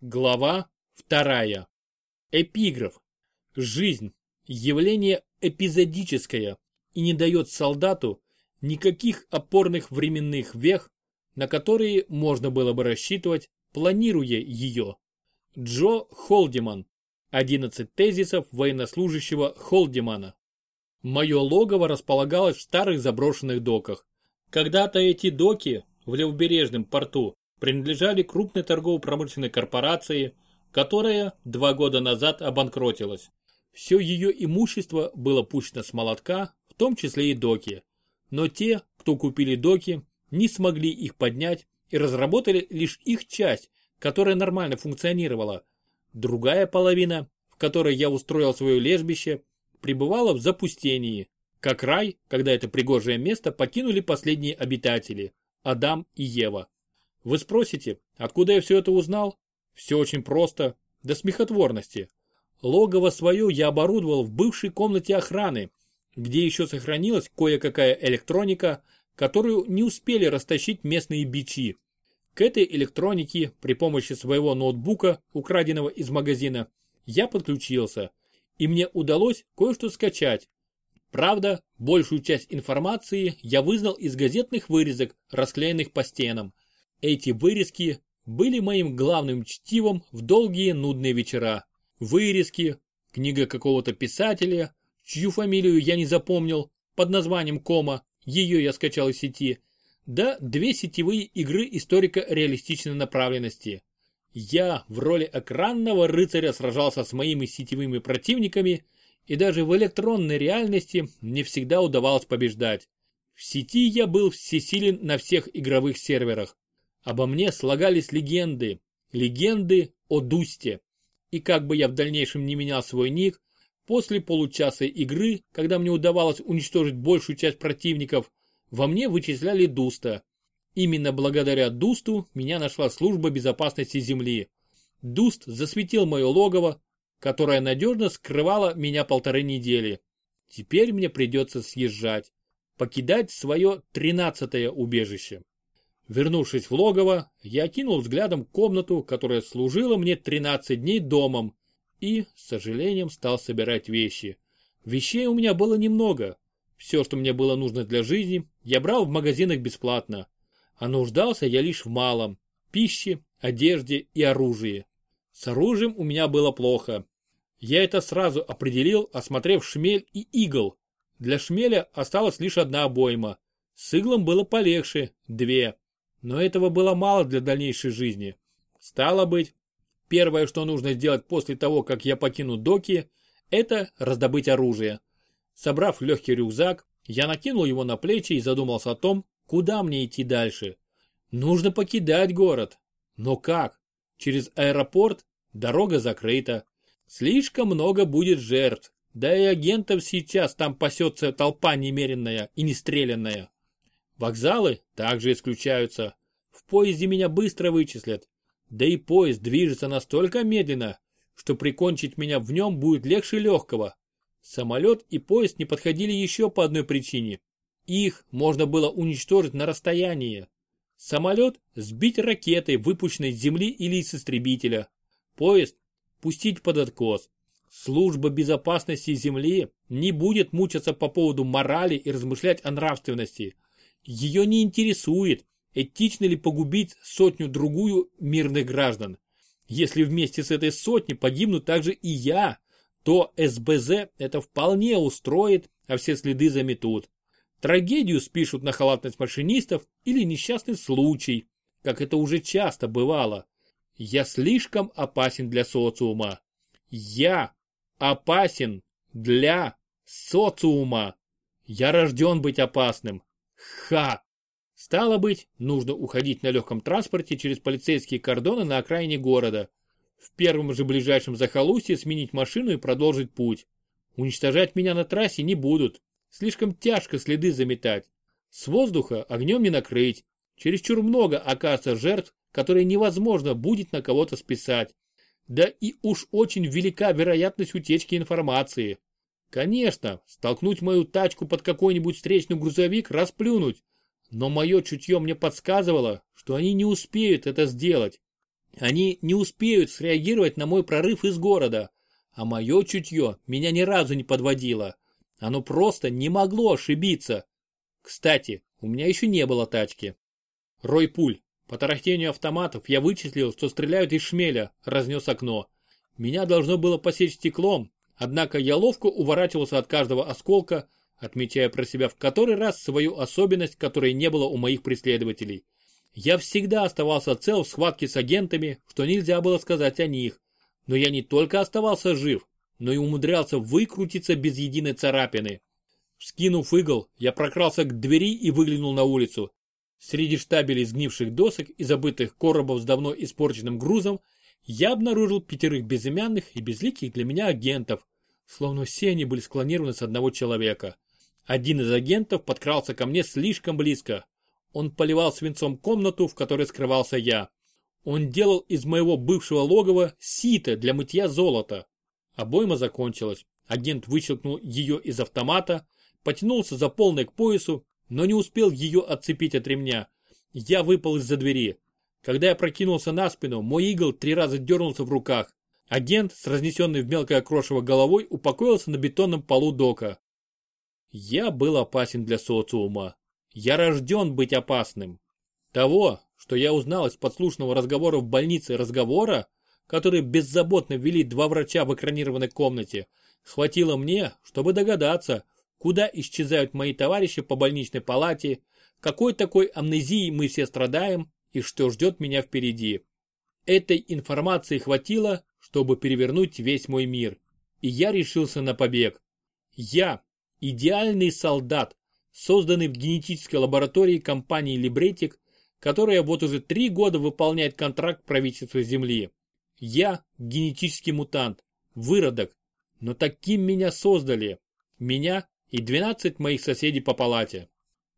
Глава вторая. Эпиграф. Жизнь – явление эпизодическое и не дает солдату никаких опорных временных вех, на которые можно было бы рассчитывать, планируя ее. Джо Холдиман. 11 тезисов военнослужащего Холдимана. Мое логово располагалось в старых заброшенных доках. Когда-то эти доки в левобережном порту принадлежали крупной торгово-промышленной корпорации, которая два года назад обанкротилась. Все ее имущество было пущено с молотка, в том числе и доки. Но те, кто купили доки, не смогли их поднять и разработали лишь их часть, которая нормально функционировала. Другая половина, в которой я устроил свое лежбище, пребывала в запустении, как рай, когда это пригожее место покинули последние обитатели – Адам и Ева. Вы спросите, откуда я все это узнал? Все очень просто, до смехотворности. Логово свое я оборудовал в бывшей комнате охраны, где еще сохранилась кое-какая электроника, которую не успели растащить местные бичи. К этой электронике при помощи своего ноутбука, украденного из магазина, я подключился, и мне удалось кое-что скачать. Правда, большую часть информации я вызнал из газетных вырезок, расклеенных по стенам. Эти вырезки были моим главным чтивом в долгие нудные вечера. Вырезки, книга какого-то писателя, чью фамилию я не запомнил, под названием Кома, ее я скачал из сети, да две сетевые игры историко-реалистичной направленности. Я в роли экранного рыцаря сражался с моими сетевыми противниками, и даже в электронной реальности мне всегда удавалось побеждать. В сети я был всесилен на всех игровых серверах. Обо мне слагались легенды, легенды о Дусте. И как бы я в дальнейшем не менял свой ник, после получаса игры, когда мне удавалось уничтожить большую часть противников, во мне вычисляли Дуста. Именно благодаря Дусту меня нашла служба безопасности Земли. Дуст засветил мое логово, которое надежно скрывало меня полторы недели. Теперь мне придется съезжать, покидать свое тринадцатое убежище. Вернувшись в логово, я кинул взглядом комнату, которая служила мне 13 дней домом, и, с сожалением, стал собирать вещи. Вещей у меня было немного. Все, что мне было нужно для жизни, я брал в магазинах бесплатно. А нуждался я лишь в малом – пище, одежде и оружии. С оружием у меня было плохо. Я это сразу определил, осмотрев шмель и игл. Для шмеля осталась лишь одна обойма. С иглом было полегче – две. Но этого было мало для дальнейшей жизни. Стало быть, первое, что нужно сделать после того, как я покину доки, это раздобыть оружие. Собрав легкий рюкзак, я накинул его на плечи и задумался о том, куда мне идти дальше. Нужно покидать город. Но как? Через аэропорт дорога закрыта. Слишком много будет жертв. Да и агентов сейчас там пасется толпа немеренная и нестрелянная. Вокзалы также исключаются. В поезде меня быстро вычислят. Да и поезд движется настолько медленно, что прикончить меня в нем будет легче легкого. Самолет и поезд не подходили еще по одной причине. Их можно было уничтожить на расстоянии. Самолет сбить ракетой, выпущенной с земли или из истребителя. Поезд пустить под откос. Служба безопасности Земли не будет мучаться по поводу морали и размышлять о нравственности – ее не интересует, этично ли погубить сотню-другую мирных граждан. Если вместе с этой сотней погибну также и я, то СБЗ это вполне устроит, а все следы заметут. Трагедию спишут на халатность машинистов или несчастный случай, как это уже часто бывало. Я слишком опасен для социума. Я опасен для социума. Я рожден быть опасным. Ха! Стало быть, нужно уходить на легком транспорте через полицейские кордоны на окраине города. В первом же ближайшем захолустье сменить машину и продолжить путь. Уничтожать меня на трассе не будут. Слишком тяжко следы заметать. С воздуха огнем не накрыть. Чересчур много окажется жертв, которые невозможно будет на кого-то списать. Да и уж очень велика вероятность утечки информации. Конечно, столкнуть мою тачку под какой-нибудь встречный грузовик, расплюнуть. Но мое чутье мне подсказывало, что они не успеют это сделать. Они не успеют среагировать на мой прорыв из города, а мое чутье меня ни разу не подводило. Оно просто не могло ошибиться. Кстати, у меня еще не было тачки. Рой пуль. По тарахтению автоматов я вычислил, что стреляют из шмеля, разнес окно. Меня должно было посечь стеклом, однако я ловко уворачивался от каждого осколка, отмечая про себя в который раз свою особенность, которой не было у моих преследователей. Я всегда оставался цел в схватке с агентами, что нельзя было сказать о них. Но я не только оставался жив, но и умудрялся выкрутиться без единой царапины. Скинув игл, я прокрался к двери и выглянул на улицу. Среди штабелей сгнивших досок и забытых коробов с давно испорченным грузом я обнаружил пятерых безымянных и безликих для меня агентов, словно все они были склонированы с одного человека. Один из агентов подкрался ко мне слишком близко. Он поливал свинцом комнату, в которой скрывался я. Он делал из моего бывшего логова сито для мытья золота. Обойма закончилась. Агент выщелкнул ее из автомата, потянулся за полной к поясу, но не успел ее отцепить от ремня. Я выпал из-за двери. Когда я прокинулся на спину, мой игл три раза дернулся в руках. Агент с разнесенной в мелкое крошево головой упокоился на бетонном полу дока. Я был опасен для социума. Я рожден быть опасным. Того, что я узнал из подслушного разговора в больнице разговора, который беззаботно вели два врача в экранированной комнате, хватило мне, чтобы догадаться, куда исчезают мои товарищи по больничной палате, какой такой амнезией мы все страдаем и что ждет меня впереди. Этой информации хватило, чтобы перевернуть весь мой мир. И я решился на побег. Я, идеальный солдат, созданный в генетической лаборатории компании Libretic, которая вот уже три года выполняет контракт правительства Земли. Я генетический мутант, выродок, но таким меня создали. Меня и 12 моих соседей по палате.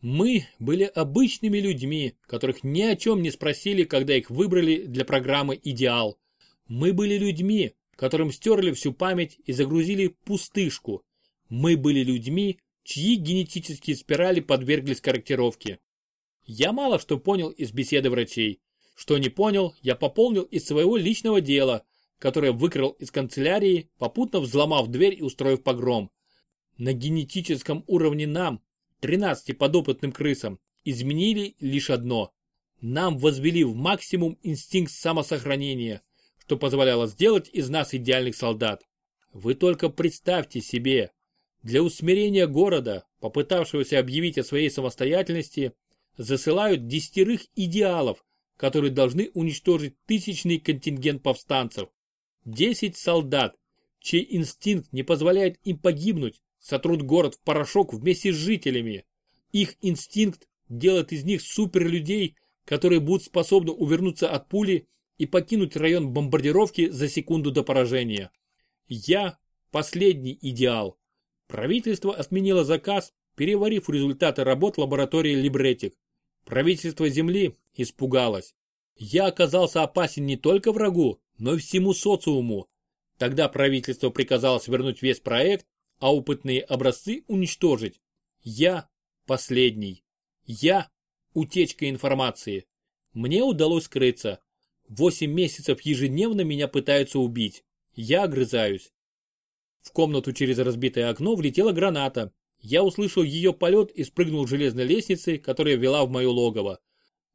Мы были обычными людьми, которых ни о чем не спросили, когда их выбрали для программы «Идеал». Мы были людьми, которым стерли всю память и загрузили пустышку. Мы были людьми, чьи генетические спирали подверглись корректировке. Я мало что понял из беседы врачей. Что не понял, я пополнил из своего личного дела, которое выкрал из канцелярии, попутно взломав дверь и устроив погром. На генетическом уровне нам, 13 подопытным крысам, изменили лишь одно. Нам возвели в максимум инстинкт самосохранения, что позволяло сделать из нас идеальных солдат. Вы только представьте себе, для усмирения города, попытавшегося объявить о своей самостоятельности, засылают десятерых идеалов, которые должны уничтожить тысячный контингент повстанцев. Десять солдат, чей инстинкт не позволяет им погибнуть, сотрут город в порошок вместе с жителями. Их инстинкт делает из них суперлюдей, которые будут способны увернуться от пули и покинуть район бомбардировки за секунду до поражения. Я – последний идеал. Правительство отменило заказ, переварив результаты работ лаборатории Либретик. Правительство Земли испугалось. Я оказался опасен не только врагу, но и всему социуму. Тогда правительство приказало свернуть весь проект а опытные образцы уничтожить. Я последний. Я утечка информации. Мне удалось скрыться. Восемь месяцев ежедневно меня пытаются убить. Я огрызаюсь. В комнату через разбитое окно влетела граната. Я услышал ее полет и спрыгнул с железной лестницы, которая вела в мое логово.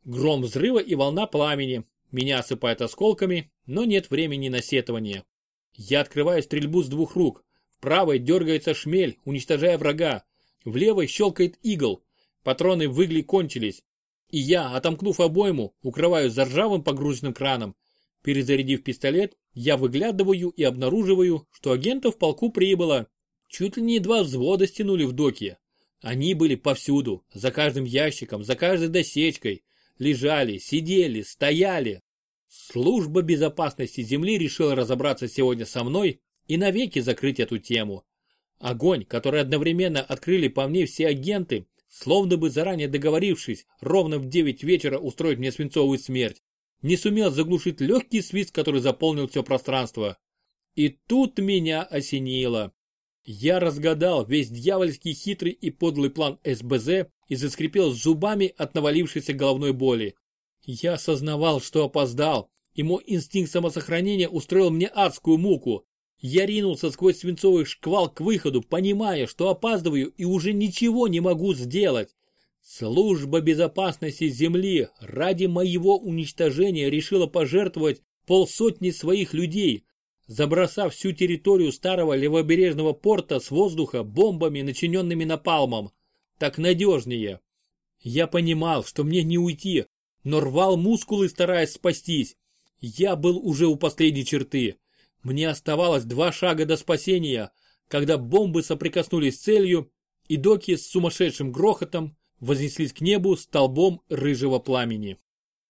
Гром взрыва и волна пламени. Меня осыпает осколками, но нет времени на сетование. Я открываю стрельбу с двух рук правой дергается шмель, уничтожая врага. В левой щелкает игл. Патроны в кончились. И я, отомкнув обойму, укрываюсь за ржавым погрузочным краном. Перезарядив пистолет, я выглядываю и обнаруживаю, что агентов в полку прибыло. Чуть ли не два взвода стянули в доке. Они были повсюду, за каждым ящиком, за каждой досечкой. Лежали, сидели, стояли. Служба безопасности Земли решила разобраться сегодня со мной и навеки закрыть эту тему. Огонь, который одновременно открыли по мне все агенты, словно бы заранее договорившись ровно в 9 вечера устроить мне свинцовую смерть, не сумел заглушить легкий свист, который заполнил все пространство. И тут меня осенило. Я разгадал весь дьявольский хитрый и подлый план СБЗ и заскрипел зубами от навалившейся головной боли. Я осознавал, что опоздал, и мой инстинкт самосохранения устроил мне адскую муку. Я ринулся сквозь свинцовый шквал к выходу, понимая, что опаздываю и уже ничего не могу сделать. Служба безопасности Земли ради моего уничтожения решила пожертвовать полсотни своих людей, забросав всю территорию старого левобережного порта с воздуха бомбами, начиненными напалмом. Так надежнее. Я понимал, что мне не уйти, но рвал мускулы, стараясь спастись. Я был уже у последней черты. Мне оставалось два шага до спасения, когда бомбы соприкоснулись с целью, и доки с сумасшедшим грохотом вознеслись к небу столбом рыжего пламени.